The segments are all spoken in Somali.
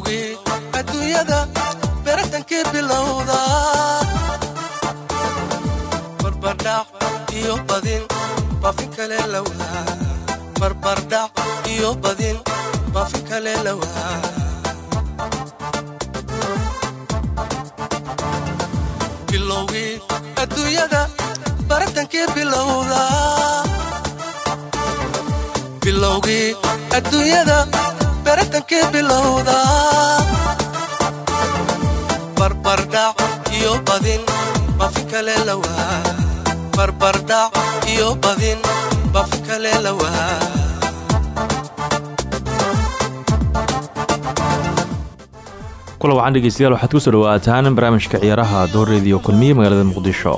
bilowgii adduunyada beratankii bilowda barbardhac iyo badin bafi kale lawaa barbardhac iyo badin bafi kale lawaa bilowgii adduunyada baratankii bilowda bilowgii adduunyada baratankii bilowda barbardhac iyo badin bafi kale lawaa barbardhac iyo badin bafi kale lawaa kula wacan dhegeystayaal waxaad ku soo dhawaataan barnaamijka ciyaaraha door rediyo kulmiye magaalada muqdisho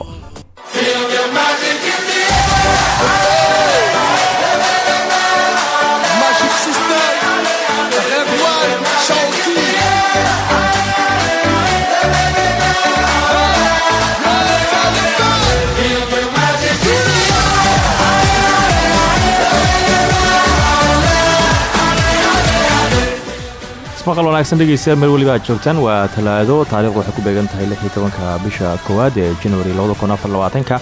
maqal wanaagsan dhegeystayaal meel weliba aad joogtaan. Waa talaado taarikhdu waxay ku beegan tahay lix iyo tobanka bisha koowaad ee januari labada kun afar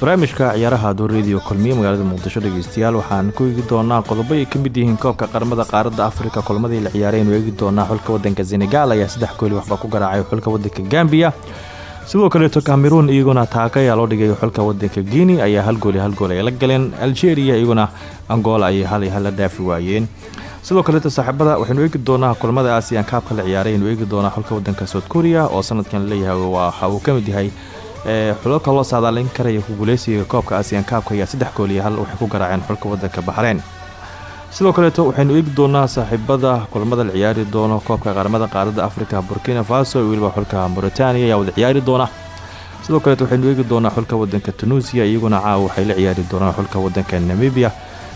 barnaamijka ciyaaraha door kulmiye magaalada muqdisho dhegeystayaal waxaan ku eegi doonaa qodobo ay ka mid yihiin koobka qaramada qaaradda afrika kulmadii la ciyaaray aynu eegi doonaa xulka wadanka senegal ayaa saddex gooli waxba ku garaacay xulka wadanka gambiya sidoo kaleeto cameroon iyaguna taaka ayaa loo dhigay xulka wadanka guinea ayaa hal gooli hal gool ay la galeen. Algeria iyaguna angola ayay hal iyo hal la dhaafi waayeen sidoo kaleeto saaxiibada waxaynu eegi doonaa kulamada aasiyan kaabka la ciyaaray aynu eegi doonaa xulka wadanka south korea oo sanadkan la leeyahay waxa uu ka mid yahay. Xulalka loo saadaalin karaya ku guuleysiga koobka aasiyan kaabka ayaa saddex gool iyo hal waxay ku garaaceen xulka wadanka baxreen sidoo kaleeto waxaynu eegi doonaa saaxiibada kulamada la ciyaari doono koobka qaramada qaaradda afrika burkina faso weliba xulka mauritania ayaa wada ciyaari doona. Sidoo kaleeto waxaynu eegi doonaa xulka wadanka tunuusiya iyaguna caawa waxay la ciyaari doonaan xulka wadanka namibia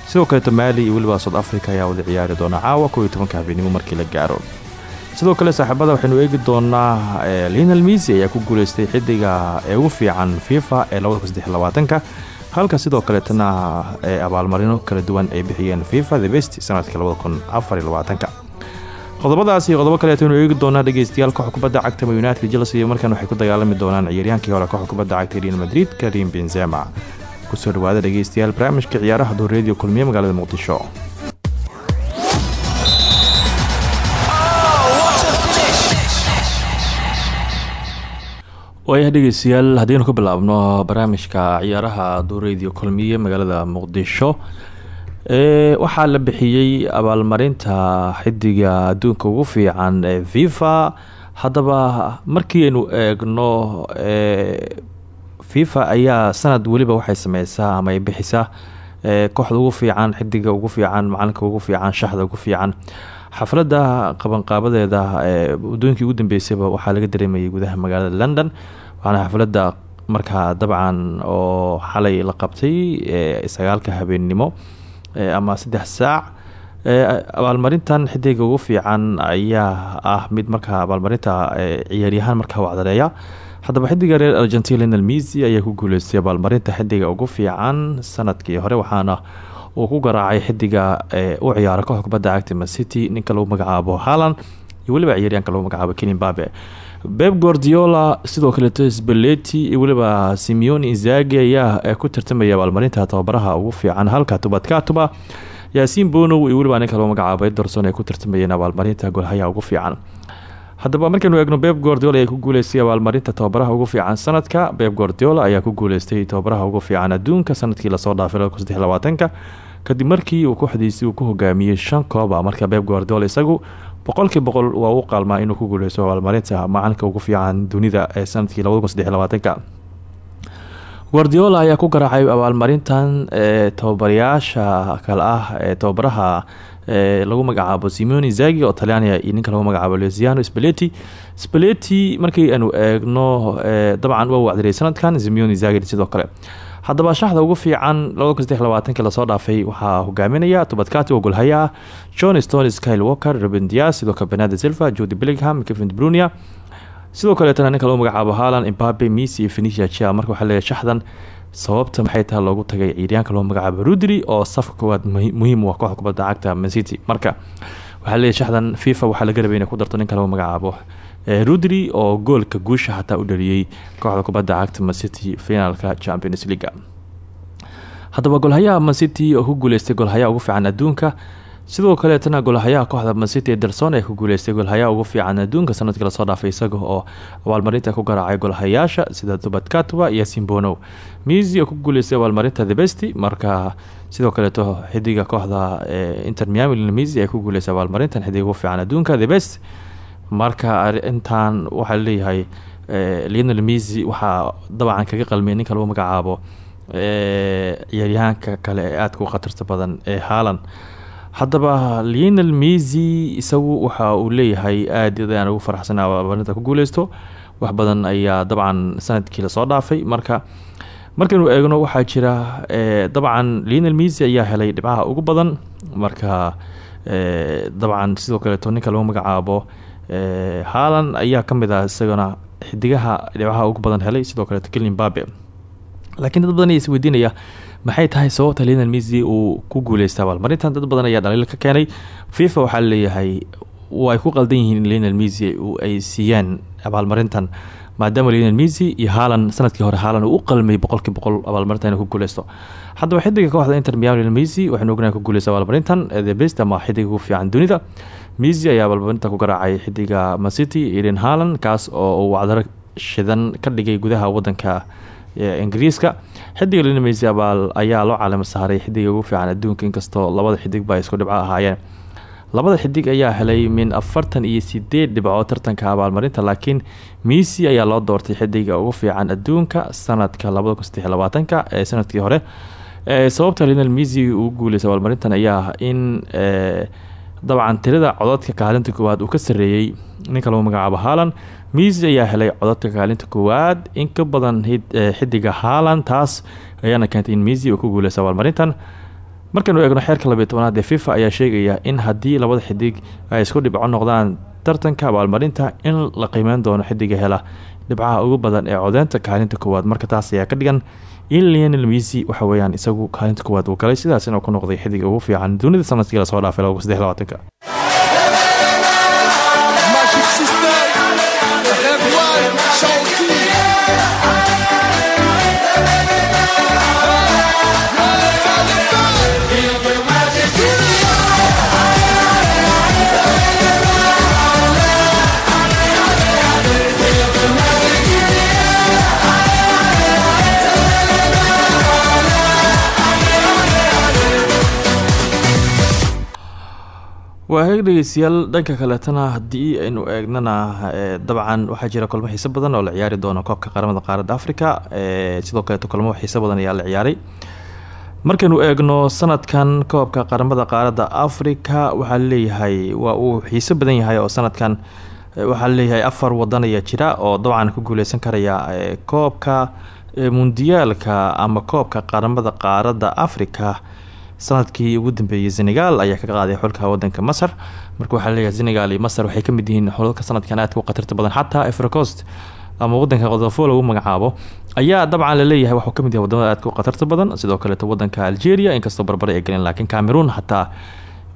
sidoo kaleeto maali iyo weliba south africa ayaa wada ciyaari doona caawa kow iyo tobanka habeenimo markii la gaaro. Sidoo kale saaxiibada waxaynu eegi doonaa linal misi ayaa ku guuleystay xidiga ee ugu fiican fifa ee labadakusaddelabaatanka halka sidoo kaleetana abaalmarino kala duwan ay bixiyeen fifa the best sanadka qodobadaas iyo qodobo kaleeto aynu eegi doonaa dhegeystayaal koox kubadda cagta united chelsea markan waxay ku dagaalami doonaan ciyaaryahankii hore koox kubadda cagta real madrid karim benzema ku soo dhawaada dhegeystayaal barnaamijka ciyaaraha door rediyo kulmiye magaalada muqdisho. Waayah dhegeystayaal haddaynu ka bilaabno barnaamijka ciyaaraha door rediyo kulmiye magaalada muqdisho. Waxaa la bixiyey abaalmarinta xidiga adduunka ugu fiican ee fifa haddaba markii aynu eegno fifa ayaa sanad weliba waxay sameysaa ama ay bixisaa kooxda ugu fiican xidiga ugu fiican macalinka ugu fiican shaxda ugu fiican. Xafladda qabanqaabadeeda waddooyinkii ugu dambeysayba waxaa laga dareemayay gudaha magaalada london waxaana xafladda markaa dabcan oo xalay la qabtay sagaalka habeennimo ama saddex saac. Abaalmarintan xidiga ugu fiican ayaa ah mid markaa abaalmarinta ciyaaryahaan markaa wacdareeya haddaba xidiga reer argentina linal misi ayaa ku guuleystay abaalmarinta xidiga ugu fiican sannadkii hore waxaana uu ku garaacay xidiga u ciyaara koox kubadda cagta mancity ninka lagu magacaabo halan iyo weliba ciyaaryaanka lagu magacaabo kenimbabe beb guardiola sidoo kaleeto sbeleti iyo weliba simeoni izagi ayaa ku tartamaya abaalmarinta tababaraha ugu fiican halka tubadkatuba yaasiin bonow iyo weliba ninka lagu magacaabo ederson ay ku tartamayeen abaalmarinta golhayaha ugu fiican haddaba markaynu eegno beb guardiola ayaa ku guuleystay abaalmarinta tababaraha ugu fiican sanadka beb guardiola ayaa ku guuleystay tababaraha ugu fiican adduunka sannadkii la soo dhaafay kadib markii uu kooxdiisii uu ku hogaamiyey shan kooba marka beb guardiola isagu boqolkii boqol waa u qaalmaa inuu ku guuleysto abaalmarinta macalinka ugu fiican dunida ee sannadkii guardiola ayaa ku garaacay abaalmarintan tababarayaasha kale ah ee tababaraha lagu magacaabo simoni zagi oo talyaaniga iyo ninka lagu magacaabo luziano spaleti spaleti markii aanu eegno dabcan waa wacdiray sanadkan simoni zagi sidoo kale. Haddaba shaxda ugu fiican labadakusaddelabaatanki la soo dhaafay waxaa hogaaminaya tubadkati oo golhaya ah john stones kyle walker ruben dias sidoo kale benado silva jodi billingham kevin brunia sidoo kaleetana ninka lagu magacaabo halan imbabe misi iyo fenicia chia marka waxaa leeyahay shaxdan sababta maxay tahay loogu tagay ciiryaanka loo magacaabo rudri oo safka koowaad muhiim u ah kooxda kubadda cagta mancity marka waxaa leeyahy shaxdan fifa waxaa laga rabay inay ku darto ninka lagu magacaabo rudri oo goolka guusha xataa u dhaliyey kooxda kubadda cagta mancity finaalka champions leaga haddaba golhayaha mancity oo ku guuleystay golhayaha ugu fiican adduunka sidoo kaleetana golhayaha kooxda mancity ederson ee ku guuleystay golhayaha ugu fiican adduunka sannadkii la soo dhaafay isaga oo abaalmarinta ku garaacay golhayaasha sida tubadkatwa iyo simbono misi oo ku guuleystay abaalmarinta thebesti marka sidoo kaleeto xidiga kooxda inter miami misi ee ku guuleystay abaalmarintan xidiga ugu fiican adduunka thebest marka arintan waxaa leeyahay leonel misi waxaa dabcan kaga qalmiyay ninka lagu magacaabo ciyaaryahaanka kale ee aadka u badan ee haalan haddaba lionel misi isagu waxa uu leeyahay aad aan ugu faraxsana abaarinta ku guuleysto. Wax badan ayaa dabcan sannadkii la soo dhaafay. Marka markaynu eegno waxaa jira dabcan lionel misi ayaa helay dhibcaha ugu badan. Marka dabcan sidoo kaleeto ninka lagu magacaabo haalan ayaa ka mid ah isagana xidigaha dhibcaha ugu badan helay sidoo kaleeto kelin babe laakiin dad badan ayaa isweydiinaya maxay tahay sababta lionel messi uu ku guuleysta abaalmarintan dad badan ayaa dhaliil ka keenay fifa waxaa la leeyahay way ku qaldan yihiin in lionel messi ay siiyaan abaalmarintan maadaama lionel messi iyo haalan sannadkii hore haalan uu qalmay boqolkii boqol abaalmarintan inuu ku guuleysto haddaba xidiga kooxda inter miami lionel messi waxaynu ognahay ku guuleysta abaalmarintan the best ama xidiga ugu fiican dunida. Messi ayaa abaalmarinta ku garaacay xidiga mancity eden haalan kaas oo uu shidan ka dhigay gudaha wadanka ingiriiska. Xidiga linmeysi abaal ayaa loo caalamo saaray xidiga ugu fiican adduunka inkastoo labada xidig ba isku dhibco ahaayeen. Labada xidig ayaa helay min afartan iyo sideed dhibcood tartanka abaalmarinta laakiin messi ayaa loo doortay xidiga ugu fiican adduunka sanadka labada kun saddex labaatanka ee sannadkii hore. Sababta linal messi uu guuleystay abaalmarintan ayaa in dabcan tirada codadka kaalinta koowaad uu ka sareeyey ninka lagu magacaabo haalan messi ayaa helay codadka kaalinta koowaad. In ka badan xidiga haalan taas ayaana keentay in messi uu ku guuleysta abaalmarintan markaynu eegno xeerka labiy tobanaad ee fifa ayaa sheegaya in haddii labada xidig ay isku dhibco noqdaan tartanka abaalmarinta in la qiimeyn doono xidiga hela dhibcaha ugu badan ee codeynta kaalinta koowaad. Marka taas ayaa ka dhigan in lionel messi waxa weyaan isagu kaalinta koowaad uu galay. Sidaas inuu ku noqday xidiga ugu fiican dunida sannadkii la soo dhaafay laba kun saddex labaatanka waa heeg dhegeystayaal dhanka kaleetana haddii aynu eegnana dabcan waxaa jira kulmo xiiso badan oo la ciyaari doono koobka qaramada qaaradda africa sidoo kaleeto kulmo xiiso badan ayaa la ciyaaray. Markaynu eegno sanadkan koobka qaramada qaaradda africa waxaa leeyahay waa uu xiiso badan yahay oo sanadkan waxaa leeyahay afar wadan ayaa jira oo dabcan ku guuleysan karaya koobka mundiyaalka ama koobka qaramada qaaradda africa sannadkii ugu dambeeyey senegal ayaa ka qaaday xulka wadanka masar. Marka waxaa leeyahay senegal iyo masar waxay ka mid yihiin xulalka sanadkan aadka u khatarta badan. Xataa efracost ama wadanka qodofo lagu magacaabo ayaa dabcan la leeyahay waxuu ka mid yahay waddamada aadka u khatarta badan. Sidoo kaleeto wadanka algeria inkastoo barbare ay galeen laakiin cameroon xataa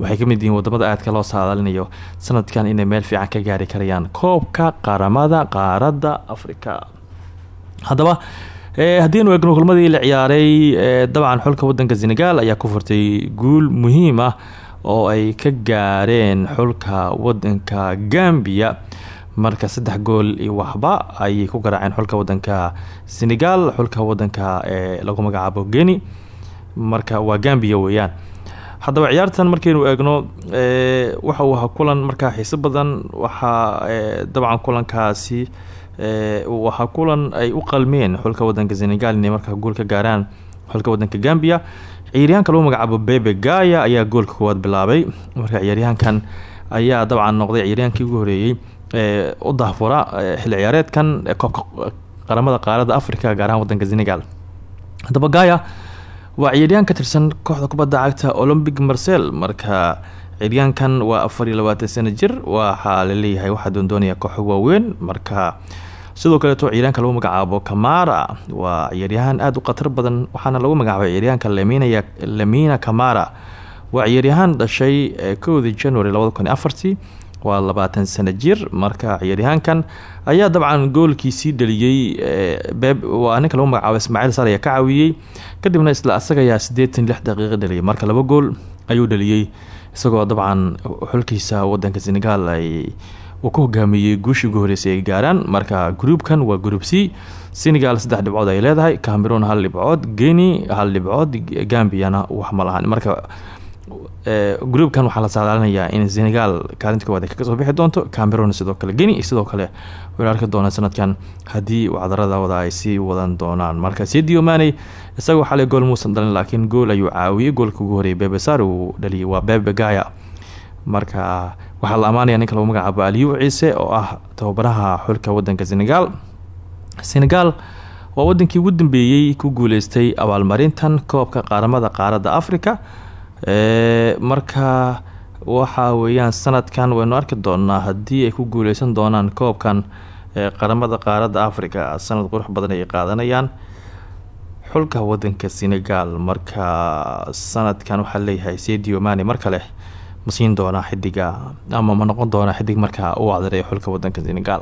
waxay ka mid yihiin waddamada aadka loo saadaalinayo sanadkan inay meel fiican ka gaari karayaan koobka qaramada qaaradda africa haddaba haddiinu eegno kulmadii la ciyaaray dabcan xulka wadanka senegal ayaa ku furtay guul muhiim ah oo ay ka gaareen xulka wadanka gambia. Marka saddex gool iyo waxba ayay ku garaaceen xulka wadanka senegal xulka wadanka ee lagu magacaabo geni marka waa gambia weeyaan. Haddaba ciyaartan markaynu eegno waxa uu kulan markaa xiiso badan waxaa dabcan kulankaasi waxaa kulan ay u qalmeen xulka wadanka senegal inay markaa gool ka gaaraan xulka wadanka gambia. Ciyaaryahanka lagu magacaabo bebe gaya ayaa goolka koowaad bilaabay. Marka ciyaaryahankan ayaa dabcan noqday ciyaaryahankii ugu horeeyey ee u dahfura xilli ciyaareedkan koobka qaramada qaaradda africa gaar wadanka senegal. Haddaba gaya waa ciyaaryahan tirsan kooxda kubadda cagta olombic marcel. Marka ciyaaryahankan waa afar iyo labaatan sano jir waxaa la leeyahay waxaa doondoonaya kooxo waaweyn. Marka sidoo kaleeto ciyaaryahanka lagu magacaabo camara waa ciyaaryahan aada u khatar badan waxaana lagu magacaabay ciyaaryahanka laminaya lamina camara waa ciyaaryahaan dhashay kowdii january labada kun afartii waa labaatan sano jir. Marka ciyaaryahaankan ayaa dabcan goolkiisii dhaliyey waa ninka lagu magacaabo ismaaciil sar ayaa ka caawiyey kadibna isla asaga ayaa siddeetan lix daqiiqo dhaliyay. Marka laba gool ayuu dhaliyey isagoo dabcan xulkiisa wadanka senegal ay uu ka hogaamiyey guushii ugu horeysay ay marka groupkan waa group c senegal saddex dhibcood ay leedahay cameroon hal dhibcood geni hal dhibcood gambiana wax ma lahan. Marka groupkan waxaa la saadaalinayaa in senegal kaalinta koowaad ay soo bixi doonto cameroon sidoo kale geni sidoo kale wayla arki doonaan sanadkan haddii wacdaradooda ay sii wadan doonaan. Marka sedio maney isagoo xalay gool muusan dhalin laakiin gool ayuu caawiyey. Goolka ugu horeeyay bebesar uu dhaliyay waa bebe gaya. Marka waxaa la amaanaya ninka lagu magacaabo aliyu ciise oo ah tababaraha xulka wadanka senegal senegal waa wadankii ugu dambeeyey ku guuleystay abaalmarintan koobka qaaramada qaaradda africa marka waxa weeyaan sanadkan waynu arki doonaa haddii ay ku guuleysan doonaan koobkan qaramada qaaradda africa sanad qurux badan ay qaadanayaan xulka wadanka senegal marka sanadkan waxaa leeyahay sedio mani mar kale ma siin doonaa xidiga ama ma noqon doonaa xidig markaa u acdaray xulka wadanka senegal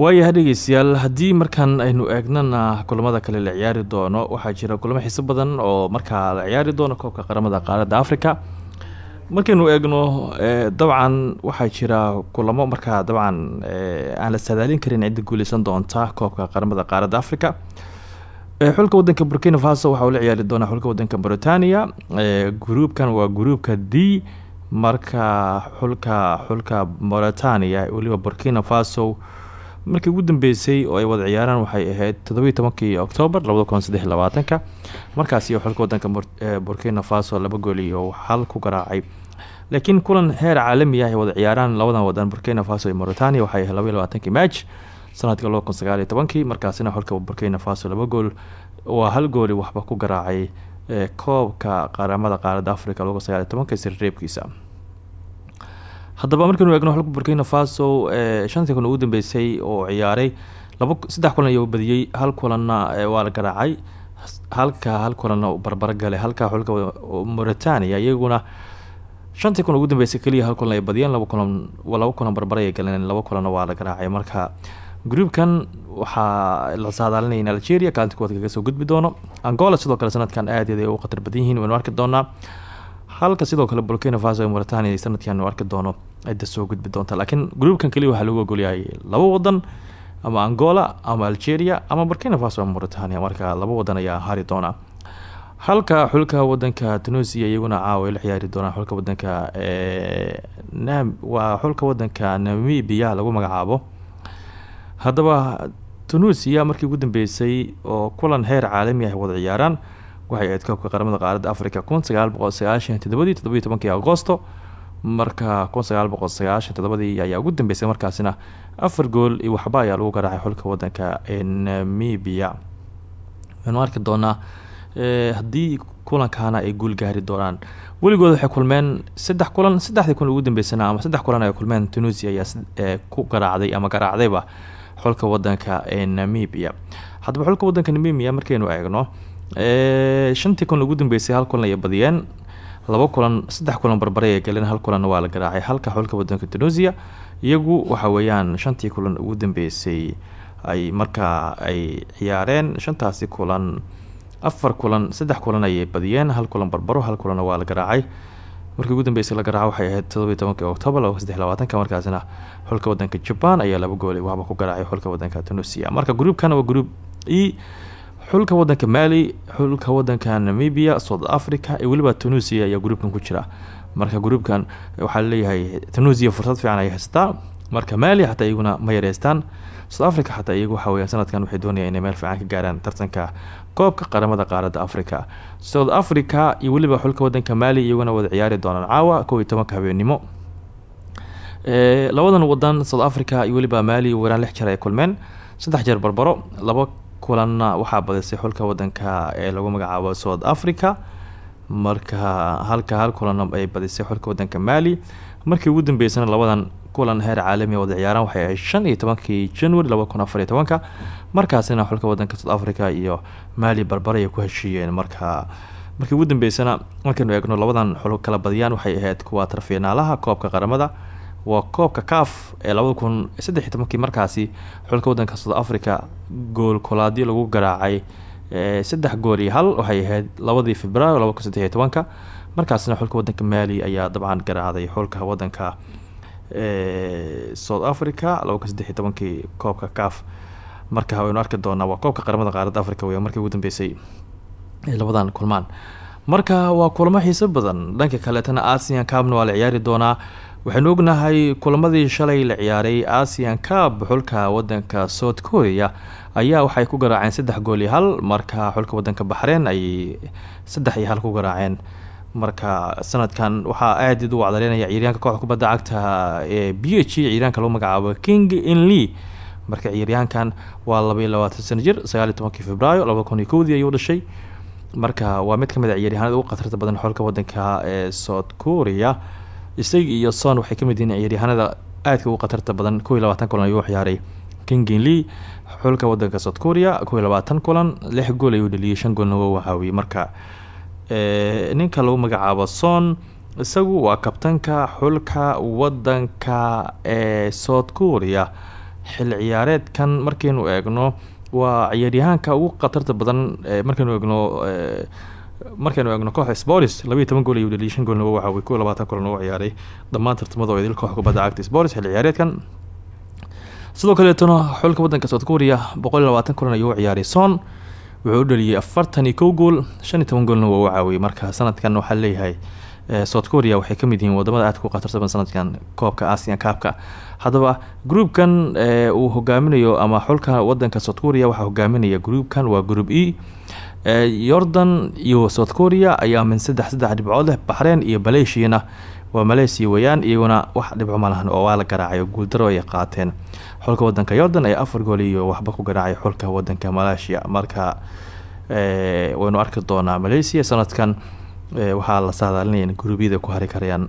waayaha dhegeystayaal haddii markan aynu eegnana kulamada kale la ciyaari doono waxaa jira kulamo xiiso badan oo markaa la ciyaari doono koobka qaramada qaaradda africa markaynu eegno dabcan waxaa jira kulamo markaa dabcan aan la saadaalin karin cidda guuleysan doonta koobka qaramada qaaradda africa xulka wadanka burkina faso waxa uu la ciyaari doonaa xulka wadanka britania gruupkan waa gruupka d marka xulka xulka mauritania weliba burkina faso markii ugu dambeysay oo ay wada ciyaaraan waxay ahayd toddobiiy tobankii oktoobar labada kun saddex labaatanka markaasi xulka wadanka burkina faso laba gool iyo hal ku garaacay. Laakiin kulan heer caalami ah ay wada ciyaaraan labadan wadan burkina faso iyo mauritania waxay ahayd labaiy labaatankii match sanadka laba kun markaasina xulka burkina faso laba gool waa hal gooli waxba ku garaacay koobka qaramada qaaradda africa laba kun sirreebkiisa haddaba markaynu eegno xulka burkina faso shantii kun ugu dambeysay oo ciyaaray laba saddex kulan ayuu badiyey hal kulanna waa la garaacay. Halka hal kulanna barbaro galay halka xulka mauritania iyaguna shantii kun ugu dambeysay keliya hal kulan ay badiyeen laba kulan laba kulan barbara ay galeen laba kulanna waa la garaacay. Marka groupkan waxaa la saadaalinaya in algeria kaalinta kuwaad kaga soo gudbi doono. Angola sidoo kale sanadkan aad ay u khatar badan yihiin waynu arki doonaa halka sidoo kale burkina faso mauritania sanadkan arki doono cidda soo gudbi doonta. Laakiin groupkan keliya waxaa lagu ogolyahay laba wadan ama angola ama algeria ama burkina faso ama mauritania. Marka laba wadan ayaa hari doona. Halka xulka wadanka tunisia iyaguna caawa la ciyaari xulka wadanka waa xulka wadanka namibia lagu magacaabo. Haddaba tunisia markii ugu dambeysay oo kulan heer caalami ah wada ciyaaraan waxay ahayd koobka qaramada qaaradda africa kun sagaal boqol sagaashan todobadii todobiyi tobankii agosto. Marka kun sagaal boqol sagaashan todobadii ayaa ugu dambeysay markaasina afar gool iyo waxba ayaa lagu garaacay xulka wadanka namibia. Waynu arki doonaa haddii kulankaana ay guul gaari doonaan. Weligood waxay kulmeen saddex kulan saddexdii kun ugu dambeysana ama saddex kulan ay kulmeen tunisia ayaa ku garaacday ama garaacdayba xulka wadanka namibia. Haddaba xulka wadanka namibia markaynu eegno shantii kun ugu dambeysay hal kulan ay badiyeen laba kulan saddex kulan barbare ay galeen hal kulanna waa la garaacay. Halka xulka wadanka tunisia iyagu waxa weeyaan shantii kulan ugu dambeysay ay markaa ay ciyaareen. Shantaasi kulan afar kulan saddex kulan ayay badiyeen hal kulan barbaro hal kulanna waa la garaacay. Markii ugu dambeysay la garaaco waxay ahayd todobiyi tobankii octoobar laba markaasina xulka wadanka jaban ayaa laba goolay waxba ku garaacay xulka wadanka tunisia. Marka groupkan waa group e xulka wadanka mali xulka wadanka namibia south africa iyo weliba tunisia ayaa groupkan ku jira. Marka groupkan waxaa la leeyahay tunisia fursad fiican ay haystaa. Marka maali xataa iyaguna ma yareystaan. South africa xataa iyagu waxa weya sanadkan waxay doonayaan inay meel fiican ka gaaraan tartanka koobka qaramada qaaradda africa south africa iyo weliba xulka wadanka maali iyaguna wada ciyaari doonaan caawa kow iyo tobanka habeenimo. Labadan wadan south africa iyo weliba maali waraan lix jeer ay kulmeen. Saddex jeer barbaro laba kulanna waxaa badisay xulka wadanka ee lagu magacaabo south africa. Marka halka hal kulanna ay badisay xulka wadanka maali markii ugu dambeysana labadan kulan heer caalami wada ciyaaraan waxay ahayd shan iyo tobankii january laba kun afar iyo tobanka. Markaasina xulka wadanka south africa iyo maali barbar ay ku heshiiyeen. Marka markii ugu dambeysana markaynu eegno labadan xul kala badiyaan waxay ahayd kuwa tarfiinaalaha koobka qaramada waa koobka caf ee labada kun saddex iyo tobankii markaasi xulka wadanka south africa gool kolaadyo lagu garaacay saddex gool iyo hal waxay ahayd labadii februaayo laba kun saddex iyo tobanka. Markaasna xulka wadanka maali ayaa dabcan garaacday xulka wadanka south africa laba kun koobka caf. Marka waynu arki doonaa waa koobka qaramada qaaradda africa wey markii ugu dambeysay labadan kulmaan. Marka waa kulamo xiiso badan. Dhanka kaleetana asian cabna waa la ciyaari doonaa waxaynu ognahay kulamadii shalay la ciyaaray asian cab xulka wadanka south korea. Ayaa waxay ku garaaceen saddex gool iyo hal marka xulka wadanka baxreen ay saddex iyo hal ku garaaceen. Marka sanadkan waxaa aad u wacdareynaya ciyaaryaanka kooxda kubadda cagta ee b h ciyaaryaanka lagu magacaabo king inlee marka ciyaaryahankan waa laba iyo jir sagaal iyo tobankii februaayo ayuu dhashay. Marka waa mid ka mid a ciyaaryahanada ugu khatarta badan xulka wadanka ee south korea isaga iyo son waxay ka mid yihiin ciyaaryahanada aadka ugu khatarta badan kow iyo labaatan kulan ayuu ciyaaray. Kingin lee xulka wadanka south korea kow iyo labaatan kulan lix gool ayuu dhaliyay shan goolna waa wahaawiyey marka. Ninka lagu magacaabo son isagu waa kabtanka xulka wadanka ee south korea. Xil ciyaareedkan markaynu eegno waa ciyaaryahaanka ugu khatarta badan markaynu eegno markaynu eegno kooxda sports labaiyo gool ayuu dhaliyay shan goolna kow iyo labaatan kulan uu ciyaaray. Dhammaan tartamada oo idil kooxda kubadda cagta sports xil ciyaareedkan. Sidoo kaleetona xulka wadanka south korea boqol iyo labaatan kulan ayuu u ciyaaray. Son wuxuu u dhaliyay afartan iyo gool shan iyo toban u marka sanadkan waxaa leeyahay south korea waxay ka mid yihiin waddamada aadka u khatarta badan sanadkan koobka asian kaabka haddaba groupkan uu hogaaminayo ama xulka wadanka south korea waxaa hogaaminaya groupkan waa group e yordan iyo south korea ayaa min saddex saddex dhibcood leh baxreen iyo baleyshiyana waa maleysia weeyaan iyaguna wax dhibco malahan oo waa la garaacay oo guuldaro ay qaateen. Xulka wadanka yordan ayaa afar gool iyo waxba ku garaacay xulka wadanka malaysia. Marka waynu arki doonaa malaysia sanadkan waxaa la saadaalinaya in guruubyada ku hari karayaan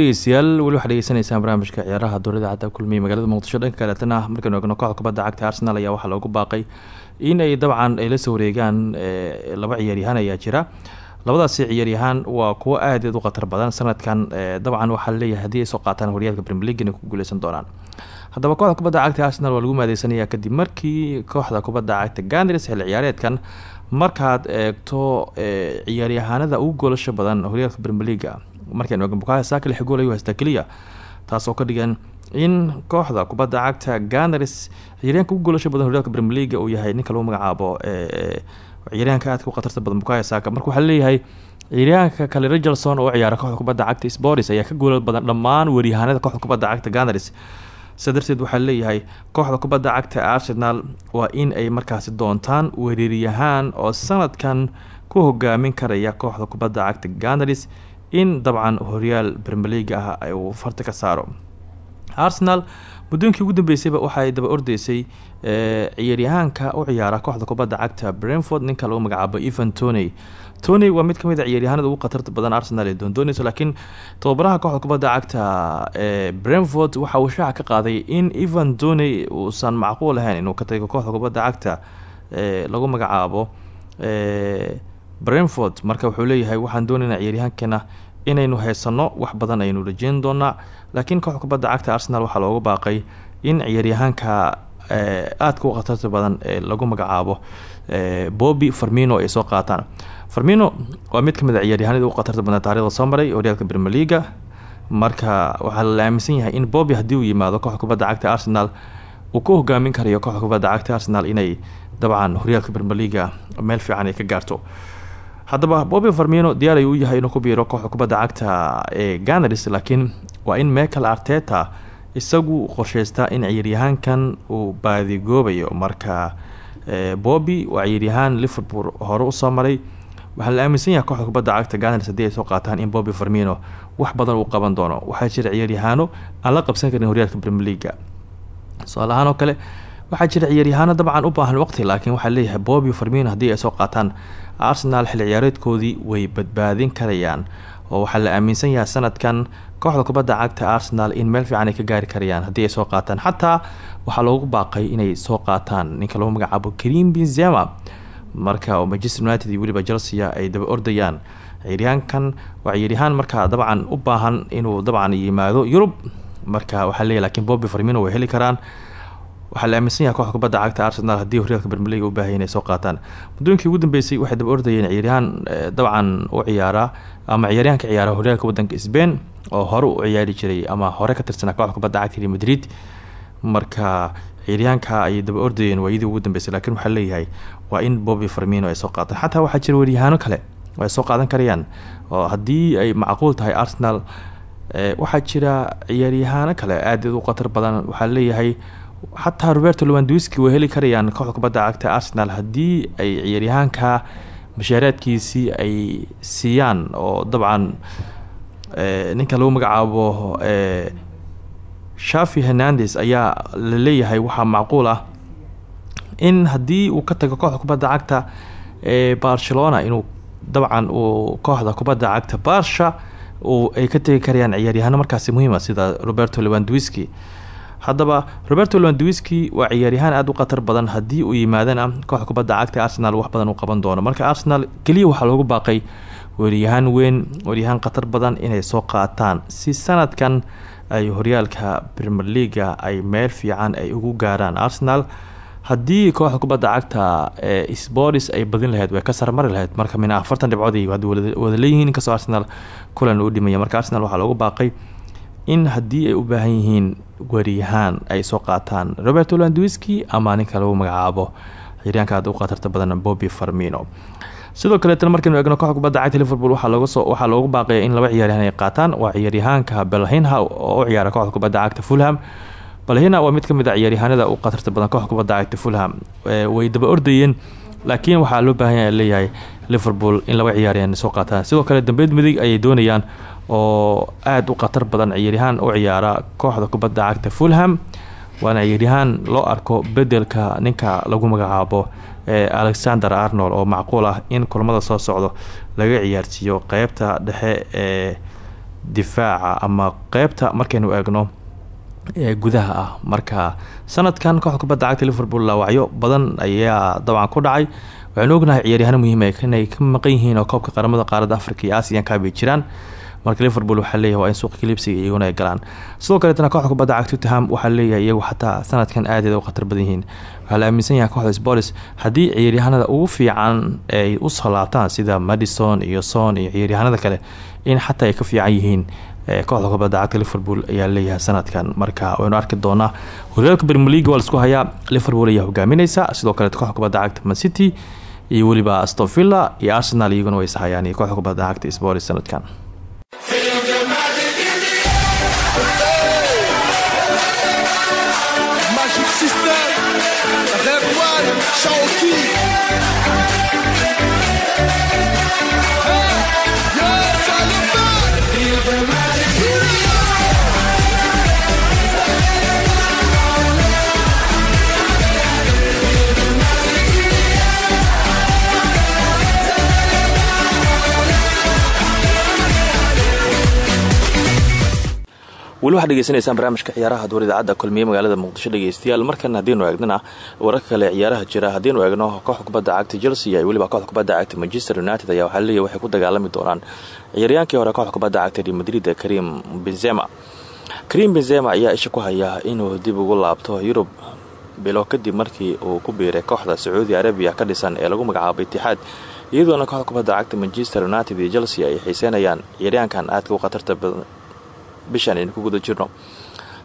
dhegeystayaal weli waxaad dhegeysanaysaan barnaamijka ciyaaraha dowladda cadda kulmiye magaalada muqdisho dhanka kaleetana markaynu eegno kooxda kubadda cagta arsenal ayaa waxaa loogu baaqay in dabcan ay la soo wareegaan laba ciyaaryahaan ayaa jira. Labadaasi ciyaaryahaan waa kuwo aad aad u khatar badan. Sanadkan dabcan waxaa la leeyahay haddii ay soo qaataan horyaalka league inay ku guuleysan doonaan. Haddaba kooxda kubadda cagta arsenal waa lagu maadeysanaya kadib markii kooxda kubadda cagta gandres xilli ciyaareedkan. Markaad eegto ciyaaryahaanada ugu goolasha badan horyaalka premier markaynu eegno bukayo saaka lix gool ayuu haystaa keliya taas oo ka dhigan in kooxda kubadda cagta gandres ciyaaryahanka ugu goolasha badan horyaalka premier leaga uu yahay ninka lagu magacaabo ciyaaryahanka aadka u khatarta badan bukayo saaka. Marka waxaa leeyahay ciyaaryahanka kale richardson oo ciyaara kooxda kubadda cagta sports ayaa ka goola badan dhammaan weeryahaanada kooxda kubadda cagta gandres sida darteed leeyahay kooxda kubadda cagta arsenal waa in ay markaasi doontaan weeraryahaan oo sanadkan ku hogaamin karaya kooxda kubadda cagta ganars in dabcan horyaal bermeliga ah uu farta ka saaro. Arsenal muddooyinkii ugu dambeysayba waxaay daba ordeysay ciyaaryahaanka u ciyaara kooxda kubadda cagta brentford ninka lagu magacaabo evan tony tony waa mid ka mid a ciyaaryahanada ugu khatarta badan arsenal ee doondooneysa laakiin tababaraha kooxda kubadda cagta ee brentford waxa uu shaaca ka qaaday in evan tony uusan macquul ahayn inuu ka tago kooxda kubadda cagta ee lagu magacaabo brentford. Marka wuxuu leeyahay waxaan doonaynaa ciyaaryahaankeena inaynu haysano wax badan aynu rajeyn doonaa laakiin kooxda kubadda cagta arsenal waxaa loogu baaqay in ciyaaryahaanka aadka u khatarta badan ee lagu magacaabo bobby farmino ay soo qaataan. Farmino waa mid ka mid a ciyaaryahanadii ugu khatarta badan taarikhda soo maray horyaalka brmeliga marka waxaa la aaminsan yahay in bobby haddii uu yimaado kooxda kubadda cagta arsenal uu ku hogaamin karayo kooxda kubadda cagta arsenal inay dabcan horyaalka brmeliga meel fiican ay ka gaarto haddaba bobby farmino diyaar ayuu u yahay inuu ku biiro kooxda kubadda cagta ee ganars laakiin waa in michael arteta isagu qorsheystaa in ciyaaryahaankan uu baadigoobayo marka bobby waa ciyaaryahaan liverpool hore u soo maray. Waxaa la aaminsan yahay kooxda kubadda cagta ganars haddii ay soo qaataan in bobby farmino wax badan uu qaban doono. Waxaa jira ciyaaryahaano aan la qabsan karin horyaalka brmeliga tusaale ahaan oo kale waxaa jira ciyaaryahaano dabcan u baahan waqti laakiin waxaa leeyahay bobby farmino haddii ay soo qaataan. Arsenal xil ciyaareedkoodii way badbaadin karayaan oo waxaa la aaminsan yahay sanadkan kooxda kubadda cagta arsenal in meel fiican ay ka gaari karayaan haddii ay soo qaataan. Xataa waxaa loogu baaqay inay soo qaataan ninka lagu magacaabo karim benzema marka oo manchester united iyo weliba chelsea ay daba ordayaan. Ciyaaryahaankan waa ciyaaryahaan marka dabcan u baahan inuu dabcan yimaado yurub marka waxaa leeyahy lakiin bobby farmino way heli karaan waxaa la aaminsan yahay kooxda kubadda cagta arsenal haddii horyaalka bermeliga u baahaya inay soo qaataan. Muddooyinkii ugu dambeysay waxay daba ordayeen ciyaaryahaan dabcan u ciyaara ama ciyaaryahanka ciyaara horyaalka wadanka sbain oo hore u ciyaari jiray ama hore ka tirsanaa kooxda kubadda cagta real madrid. Marka ciyaaryahanka ayay daba ordayeen waayadii ugu dambeysay lakiin waxaa leeyahay waa in bobby farmino ay soo qaataan. Xataa waxaa jira waryahaano kale oo soo qaadan karayaan oo haddii ay macquul tahay arsenal waxaa jira ciyaaryahaano kale aadaed u khatar badan. Waxaa leeyahay xataa roberto lewandowski way heli karayaan kooxda kubadda cagta arsenal haddii ay ciyaaryahaanka mashaaraadkiisii ay siiyaan oo dabcan ninka lagu magacaabo shafi hernandes ayaa la leeyahay waxaa macquul ah in haddii uu ka tago kooxda kubadda cagta ee barcelona inuu dabcan uu kooxda kubadda cagta barsha ay ka tegi karayaan ciyaaryahaano markaasi muhiima sida roberto lewandowski haddaba roberto lewandowski waa ciyaaryahaan aada u khatar badan haddii uu yimaadana kooxda kubadda cagta arsenal wax badan uu qaban doono. Marka arsenal keliya waxaa loogu baaqay waryahaan weyn waryahaan khatar badan inay soo qaataan. Si sanadkan ay horyaalka premier leaga ay meel fiican ay ugu gaaraan. Arsenal haddii kooxda kubadda cagta ee sports ay badin lahayd way ka sarmari lahayd. Marka min afartan dhibcood ay wada leeyihiin inkastoo arsenal kulan uu dhimaya. Marka arsenal waxaa loogu baaqay in haddii ay u baahan yihiin wariyahaan ay soo qaataan. Roberto landwiski ama ninka lagu magacaabo. Ciyaaryaanka aad u khatarta badan bobby farmino sidoo kaleetana markaynu eegno kooxda kubadda cagta liverpool waxaa loogu baaqaya in laba ciyaaryahan ay qaataan. Waa ciyaaryahaanka belhinha oo u ciyaara kooxda kubadda cagta fulham. Balhina waa mid ka mid a ciyaaryahaanada u khatarta badan kooxda kubadda cagta fulham. Way daba ordayeen laakiin waxaa loo baahan yaha leeyahay liverpool in laba ciyaaryahan soo qaataan sidoo kale dambeyd midig ayay doonayaan oo aada u khatar badan. Ciyaaryahaan u ciyaara kooxda kubadda cagta fulham. Waana ciyaaryahaan loo arko bedelka ninka lagu magacaabo alexander arnold oo macquul ah in kulamada soo socdo laga ciyaarsiiyo qeybta dhexe ee difaaca ama qeybta markaynu eegno ee gudaha ah. Marka sanadkan kooxda kubadda cagta liverpool laawacyo badan ayaa dabcan ku dhacay waxaynu ognahay ciyaaryahaano muhiim inay ka maqan yihiin oo koobka qaramada qaaradda africa iyo asiyankaabay jiraan. Marka liverpool waxaa leeyahay waa in suuqa kalibsiga iyaguna ay galaan. Sidoo kaleetana kooxda kubadda cagta tottenham waxaa leeyahay iyagu xataa sanadkan aadeeda u khatar badan yihiin. Waxaa la aaminsan yahay kooxda sports haddii ciyaaryahanada ugu fiican ay u salaabtaan sida madison iyo son iyo ciyaaryahanada kale in xataa ay ka fiican yihiin. Kooxda kubadda cagta liverpool ayaa leeyahay sanadkan. Marka waynu arki doonaa horyaalka league waa la isku hayaa. Liverpool ayaa hogaamineysa sidoo kaleet kooxda kubadda cagta man city iyo weliba astonvilla iyo arsenal iyaguna way iyo kooxda kubadda cagta sports sanadkan weli waxaad dhegeysanaysaan barnaamijka ciyaaraha duur idaacadda kulmiye magaalada muqdisho dhegeystayaal. Markan haddiinu eegnana wararka kale ciyaaraha jira haddiinu eegno kooxda cagta chelsea weliba kooxda cagta manchester united ayaa waxaa leeyahy waxay ku dagaalami doonaan ciyaaryaankii hore kooxda cagta real madrid karim benzema. Karim benzema ayaa isha ku haya inuu dib ugu laabto yurub bilo kadib markii uu ku biiray kooxda sacuudi arabiya ka dhisan ee lagu magacaabo itixaad iyadoona kooxda kubadda cagta manchester united iyo chelsea ay xiiseynayaan. Ciyaaryaankan aadka u khatarta badan bishan aynu ku guda jirno.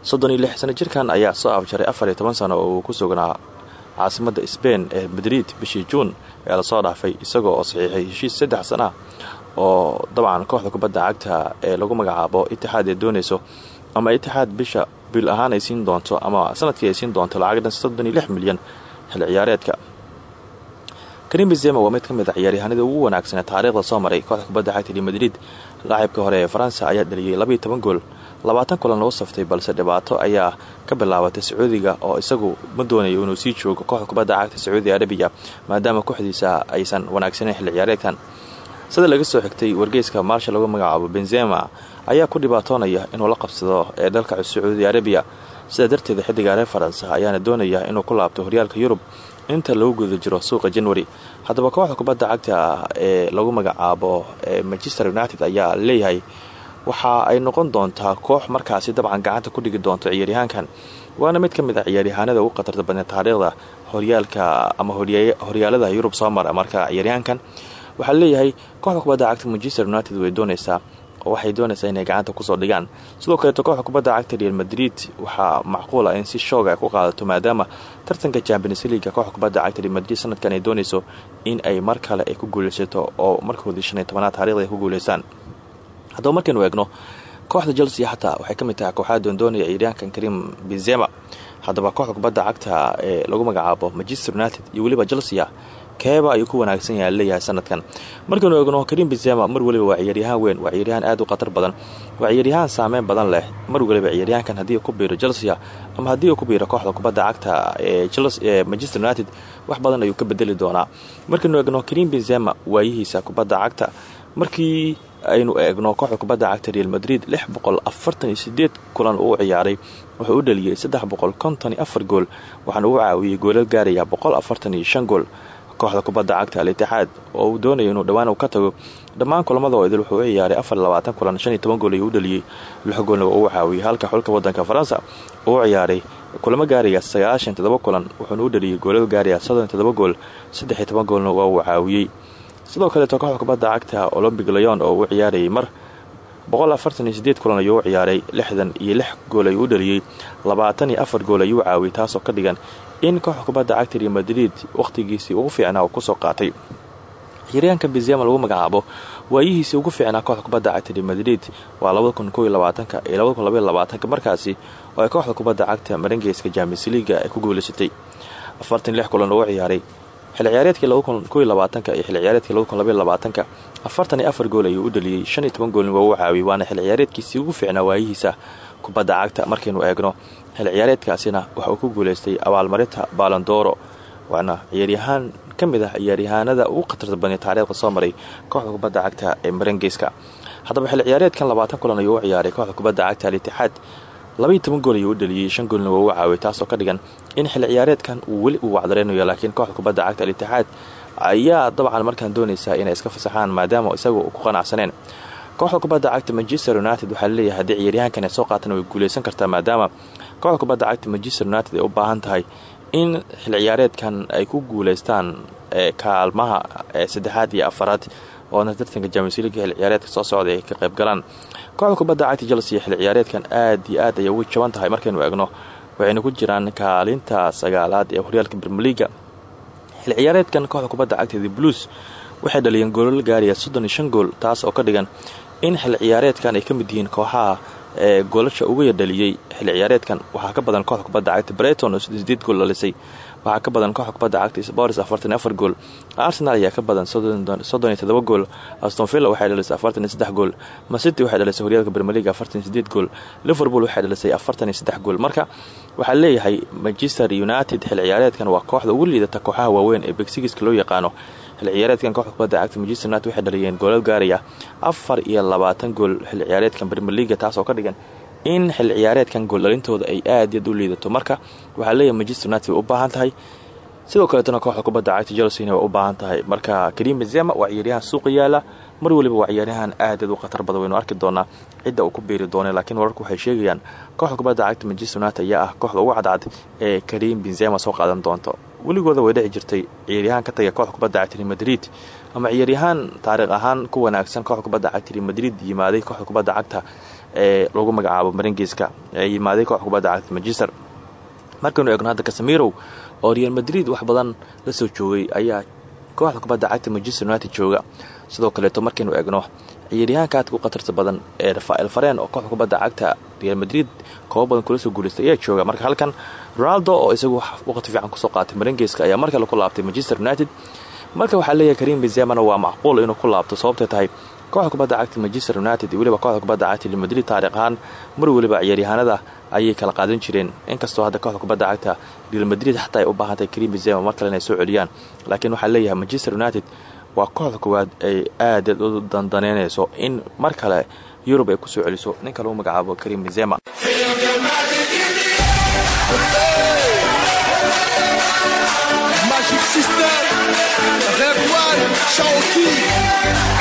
Soddon iyo lix sano jirkan ayaa soo afjaray afar iyo toban sano oo uu ku sugnaa caasimadda sbain ee madrid bishii juun. Ee la soo dhaafay isagoo oo saxiixay heshiis saddex sana oo dabcan kooxda kubadda cagta ee lagu magacaabo itixaad ee doonayso. Ama itixaad bisha bil ahaan ay siin doonto ama sannadkii ay siin doonto lacagdan soddon iyo lix milyan xil ciyaareedka karim benzema waa mid ka mid a ciyaaryahanada ugu wanaagsan ee taariikhda soo maray. Kooxda kubadda cagta madrid laacibka hore ee faransa ayaa dhaliyey labaiyo toban gool. Labaatan kulan lagu saftay balse dhibaato ayaa ka bilaabatay sacuudiga oo isagu ma doonayo inuu sii joogo kooxda kubadda cagta sacuudi arabiya maadaama kooxdiisa aysan wanaagsaneyn xilli ciyaareedkan. Sida laga soo xigtay wargeyska maarsha lagu magacaabo benzema ayaa ku dhibaatoonaya inuu la qabsado ee dalka sacuudi arabiya. Sidaa darteeda xiddiga reer faransa ayaana doonaya inuu ku laabto horyaalka yurub inta lagu guda jiro suuqa january haddaba kooxda kubadda cagta ee lagu magacaabo manchester united ayaa leeyahay waxa ay noqon doontaa koox markaasi dabcan gacanta ku dhigi doonto ciyaaryahaankan waana mid ka mid a ciyaaryahaanada ugu khatarta badnee taariikhda horyaalka ama horyaalada yurub soo mara marka ciyaaryahaankan waxaa leeyahay kooxda kubadda cagta manchester united way doonaysaa oo waxay doonaysaa inay gacanta ku soo dhigaan. Sidoo kaleeto kooxda kubadda cagta real madrid waxaa macquul ah in si shooga ay ku qaadato maadaama tartanka champions leaga kooxda kubadda cagta real madrid sanadkan ay doonayso in ay mar kale ay ku guuleysato oo markoodii shan iyo tobanaad taarikhda ay ku guuleystaan. Haddaba markaynu eegno kooxda chelsea xataa waxay ka mid tahay kooxaha doondoonaya ciyaaryahankan karim benzema. Haddaba kooxda kubadda cagta ee lagu magacaabo manchester united iyo weliba chelsea keeba ayuu ku wanaagsan yahay leeyahay sanadkan. Markaynu eegno karim benzema mar weliba waa ciyaaryahaan weyn waa ciyaaryahaan aad u khatar badan waa ciyaaryahaan saameyn badan leh. Mar weliba ciyaaryahankan haddii ku biiro chelsea ama haddii uu ku biiro kooxda kubadda cagta ee manchester united wax badan ayuu ka bedeli doonaa. Markaynu eegno benzema waayihiisa kubadda cagta markii aynu eegno kooxda kubadda cagta real madrid kulan uu ciyaaray wuxuu u dhaliyey gool. Waxaana uu caawiyey goolal gaaraya gool kooxda kubadda cagta al itixaad oo uu doonayo inuu dhowaan ka tago dhammaan kulamada oo idil wuxuu u ciyaaray afar labaatan kulan shan iyo toban gool ayuu u dhaliyey lix goolna waa caawiyey halka xulka wadanka faransa uu ciyaaray kulamo gaaraya sagaashan kulan wuxuuna u dhaliyey goolal gaaraya soddon gool saddex iyo toban goolna waa uu caawiyey sidoo kaleeto kooxda kubadda cagta olombic leon oo uu ciyaarayay mar boqol afartan iyo sideed kulan ayuu u ciyaaray. Lixdan iyo lix gool ayuu u dhaliyey labaatan gool ayuu caawiyey taasoo ka dhigan in kooxda kubadda cagta real madrid wakhtigiisii ugu fiicnaa uu ku soo qaatay. Ciyaaryahanka benzema lagu magacaabo waayihiisii ugu fiicnaa kooxda kubadda cagta real madrid waa iyo markaasi oo ay kooxda kubadda cagta marengeyska james liga ay ku guulaysatay afartan lix kulan uu ciyaaray xil ciyaareedkii laba kun koiyo labaatanka iyo xil ciyaareedkii laba kun labaiyo labaatanka afartan iyo afar gool ayuu u dhaliyey shan iyo toban goolna waa u caawiyey waana xil ciyaareedkiisii ugu fiicnaa waayihiisa kubadda cagta markaynu eegno xil ciyaareedkaasina waxa uu ku guulaystay abaalmarinta baalondoro waana ciyaaryahaan ka mid ah ciyaaryahaanada ugu khatarta badnay taariikhda soo maray kooxda kubadda cagta ee marengeyska haddaba xil ciyaareedkan labaatan kulan ayuu u ciyaaray kooxda kubadda cagta al itixaad labaiyo toban gool ayuu u dhaliyey shan goolna waa u caawiyey taasoo ka dhigan in xil ciyaareedkan uu weli uu wacdareynayo laakiin kooxda kubadda cagta al itixaad ayaa dabcan markaan doonaysaa inay iska fasaxaan maadaama isagu ku qanacsaneen kooxda kubadda cagta manchester united waxaa la leeyahay haddii ciyaaryahankan ay soo qaatan way guuleysan kartaa maadaama kooxda kubadda cagta manchester united ay u baahan tahay in xil ciyaareedkan ay ku guuleystaan kaalmaha saddexaad iyo afaraad oona tartanka james leaga xil ciyaareedka soo socda ay ka qayb galaan. Kooxda kubadda cagta chelsea xil ciyaareedkan aad iyo aad ayay ugu jaban tahay markaynu eegno waxayna ku jiraan kaalinta sagaalaad ee horyaalka bermeliga xil ciyaareedkan kooxda kubadda cagta blues waxay dhaliyeen goolal gaaraya soddon iyo shan gool taas oo ka dhigan in xil ciyaareedkan ay ka mid yihiin kooxaha ee goolasha uga yardhaliyey xil ciyaareedkan waxaa ka badan kooxda kubadda cagta breyton oo sideed gool dhalisay. Waxaa ka badan kooxda kubadda cagta spors afartan afar gool. Arsenal ayaa ka badan soddon iyo todoba gool. Waxay dhalisay afartan iyo saddex gool. Masity waxay dhalisay horyaalka bermeliga afartan iyo gool. Liverpool waxay dhalisay afartan iyo saddex gool. Marka waxaa leeyahay manchester united xil ciyaareedkan waa kooxda ugu liidata kooxaha waaweyn ee begsigiska loo yaqaano. Xil ciyaareedkan kooxda kubadda cagta manchester united waxay dhaliyeen goolal gaaraya afar iyo labaatan gool xil ciyaareedkan bermeliga taasoo ka dhigan in xil ciyaareedkan gooldhalintooda ay aad yaad u liidato. Marka waxaa leeyahay manchester united way u baahan tahay. Sidoo kaleetana kooxda kubadda cagta chelsena way u baahan tahay. Marka karim benzema waa ciyaaryahan suuqa yaalla mar waliba waa ciyaaryahan aad aad u khatar badan waynu arki doonaa. Cidda uu ku biiri doona laakiin wararku waxay sheegayaan kooxda kubadda cagta manchester united ayaa ah kooxda ugu cadcad ee karim benzema soo qaadan doonto. Weligooda way dhici jirtay ciyaaryahaan ka taga kooxda kubadda cagta madrid ama ciyaaryahaan taariikh ahaan ku wanaagsan kooxda kubadda cagta madrid yimaaday kooxda kubadda cagta ee lagu magacaabo maringiiska ee yimaaday kooxda kubadda cagta manchester. Markaynu eegno hadda casamirow oo real madrid wax badan la soo joogay ayaa kooxda kubadda cagta manchester united jooga. Sidoo kaleeto markaynu eegno ciyaaryahaanka aadka u khatarta badan ee rafael faren oo kooxda kubadda cagta real madrid koobo badan kula soo guulaystay ayaa jooga. Marka halkan ronaldo oo isagu waqti fiican ku soo qaatay maringiiska ayaa mar kale ku laabtay manchester united marka waxaa leeyahay karim benzemana waa macquul inuu ku laabto sababtay tahay kooxda kubadda cagta manchester united iyo weliba kooxda kubadda cagta madrid taariikh mar weliba ciyaaryahaanada ayay kala qaadan jireen. Inkastoo hadda kooxda kubadda cagta madrid xataa u baahantahay karim benzema mar kale soo celiyaan laakiin waxaa leeyahay manchester united waa kooxda koowaad ay aadaad u dandaneynayso in mar kale yurub ay ku soo celiso. Ninka lagu magacaabo karim benzema System, Red One, that.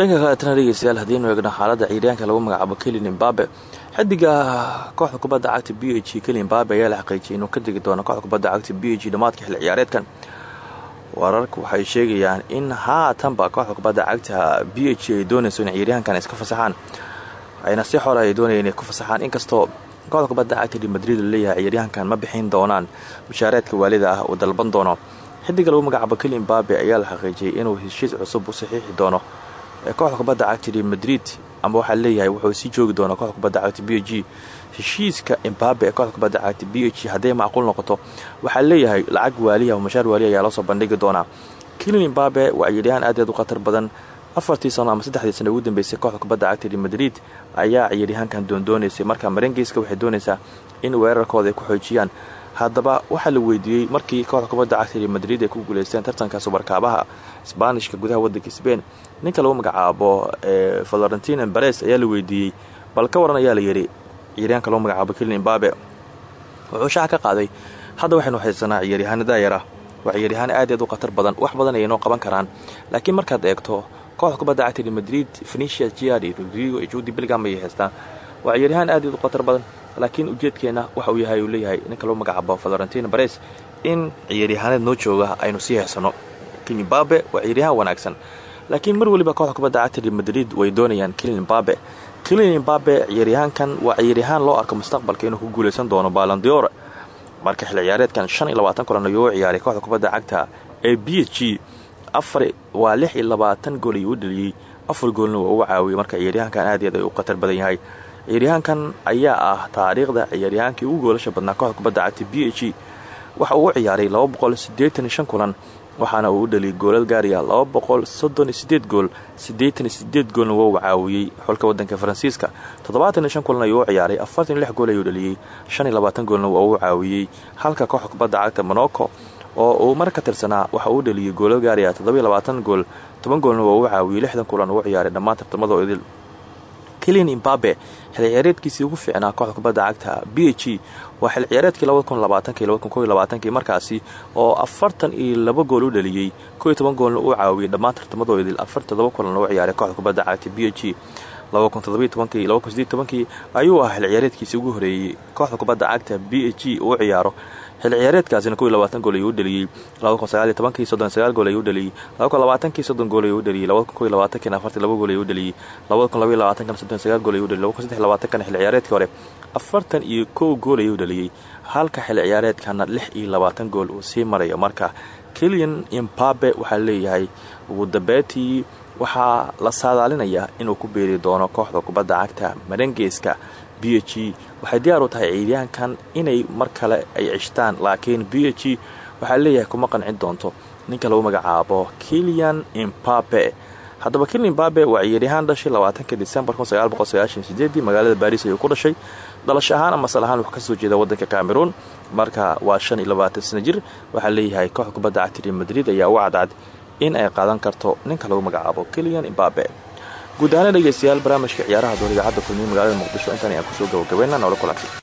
dhanka kaleetana dhegeystayaal haddiinu eegno xaaladda ciyaaryaanka lagu magacaabo kelin imbabe xidiga kooxda kubadda cagta b h kelin imbabe ayaa la xaqiijiyay inuu ka tegi doono kooxda kubadda cagta b h dhammaadka xilli ciyaareedkan. Wararku waxay sheegayaan in haatanba kooxda kubadda cagta b h ay doonayso in ciyaaryahankan iska fasaxaan. Ayna si xore ay doonayeen inay ku fasaxaan. Inkastoo kooxda kubadda cagta madrid la leeyahay ciyaaryahankan ma bixin doonaan mushaareedka waalida ah uu dalban doono. Xidiga lagu magacaabo kelin imbabe ayaa la xaqiijiyay inuu heshiis cusub u saxiixi doono. Kooxda kubadda cagta madrid ama waxaa leeyahay wuxuu sii joogi doonaa kooxda kubadda cagta b g. Heshiiska imbabe ee kooxda kubadda cagta b h hadday macquul noqoto waxaa leeyahay lacag waaliya ama mashaar waaliya ayaa loosoo bandhigi doonaa. Kilin imbabe waa ciyaaryahaan aad u khatar badan. Afartii sano ama saddexdii sano ugu dambeysay kooxda kubadda cagta real madrid ayaa ciyaaryahaankan doondoonaysay marka marengiiska waxay doonaysaa in weerarkooda ay ku xoojiyaan. Haddaba waxaa la weydiiyey markii kooxda kubadda cagta real madrid ay ku guuleysteen tartanka subarkaabaha sbaanishka gudaha waddanka sbain ninka lagu magacaabo valentina bares ayaa la weydiiyey. Bal ka waran ayaa la yidhi ciyaaryaanka lagu magacaabo kilin imbabe wuxuu shaaca ka qaaday hadda waxaynu haysanaa ciyaaryahaana daayar ah waa ciyaaryahaan aad aad u khatar badan. Wax badan ayay noo qaban karaan. Laakiin markaad eegto kooxda kubadda cagta madrid fenicia giadi rodrigo iyo judi bilgam ayay haystaan. Waa ciyaaryahaan aad aad u badan. Laakiin ujeedkeenna waxa uu yahay uu leeyahay ninka lagu magacaabo valentina bares in ciyaaryahaanad noo jooga aynu sii haysano. Kilin imbabe waa ciyaaryahaan wanaagsan laakiin mar weliba kooxda kubadda cagta madrid way doonayaan kilin imbabe kilin imbabe ciyaaryahaankan waa ciyaaryahaan loo arko mustaqbalka inuu ku guulaysan doono balandior marka xilli ciyaareedkan shan iyo labaatan kulan ayuu ciyaaray kooxda kubadda cagta ee b g. Afar waa lix iyo labaatan gool ayuu u dhaliyey afar goolna waa uga caawiyey marka ciyaaryahankan aad iyo aad ay u khatar badan yahay. Ciyaaryahankan ayaa ah taariikhda ciyaaryahaankii ugu goolasha badnaa kooxda kubadda cagta b h waxa uu u ciyaaray kulan waxaana uu u dhaliyay goolal gaaraya gool goolna waa uu caawiyey xulka waddanka faransiiska. Kulan ayuu u ciyaaray gool ayuu dhaliyey goolna waa uu caawiyey. Halka kooxda kubadda cagta monaco oo uu mar ka tirsanaa waxa uu dhaliyey goolal gaaraya gool goolna waa uu caawiyey kulan uu ciyaaray dhammaan tartamadoo idil kilin imbabe xil ciyaareedkiisii ugu fiicnaa kooxda kubadda cagta b h g waa xil ciyaareedkii markaasi oo afartan iyo laba gool u dhaliyey ko iyo toban goolna uu caawiyey dhammaan tartamadoo idil afar todoba kulan u ciyaaray kooxda kubadda cagta b g kii ayuu ah xil ciyaareedkiisii ugu horeeyey kooxda kubadda cagta b g uu ciyaaro xilli ciyaareedkaasina kow iyo labaatan gool ayuu u dhaliyey laba kun sagaal iyo tobankii soddon iyo sagaal gool ayuu u dhaliyey laba kun labaatankii soddon gool ayuu u dhaliyey laba kun kow iyo gool ayuu u dhaliyey laba kun laba iyo labaatankana gool ayuu u dhaliyey laba kun saddex labaatankana xilli ciyaareedkii hore afartan iyo kow gool ayuu halka xilli ciyaareedkana lix iyo labaatan gool uu sii marayo. Marka kilian imbabe waxaa leeyahay ugu dambeetii waxaa la saadaalinayaa inuu ku beeri doono kooxda kubadda cagta marangeeska b h e. Waxay diyaar u tahay ciidiyaankan inay mar kale ay cishtaan laakiin b h e waxaa leeyahay kuma qancin doonto. Ninka lagu magacaabo kilian imbabe haddaba kilian imbabe waa ciyaaryahaan dhashay labaatanka kunsagaalboqolsagaashansideedii magaalada baris ayuu ku dhashay. Dhalasho ahaan ama asal ahaan wuxuu ka soo jeeda wadanka cameroon. Marka waa shan iyo labaatan sana jir waxaa leeyahay kooxda kubadda cagta madrid ayaa u cadcad in ay qaadan karto ninka lagu magacaabo kilian imbabe guud dhegeystayaal barnaamijka ciyaaraha door idaacadda kulmiye magaalada muqdisho intaan ayaan ku soo gabagabayna noola kulanti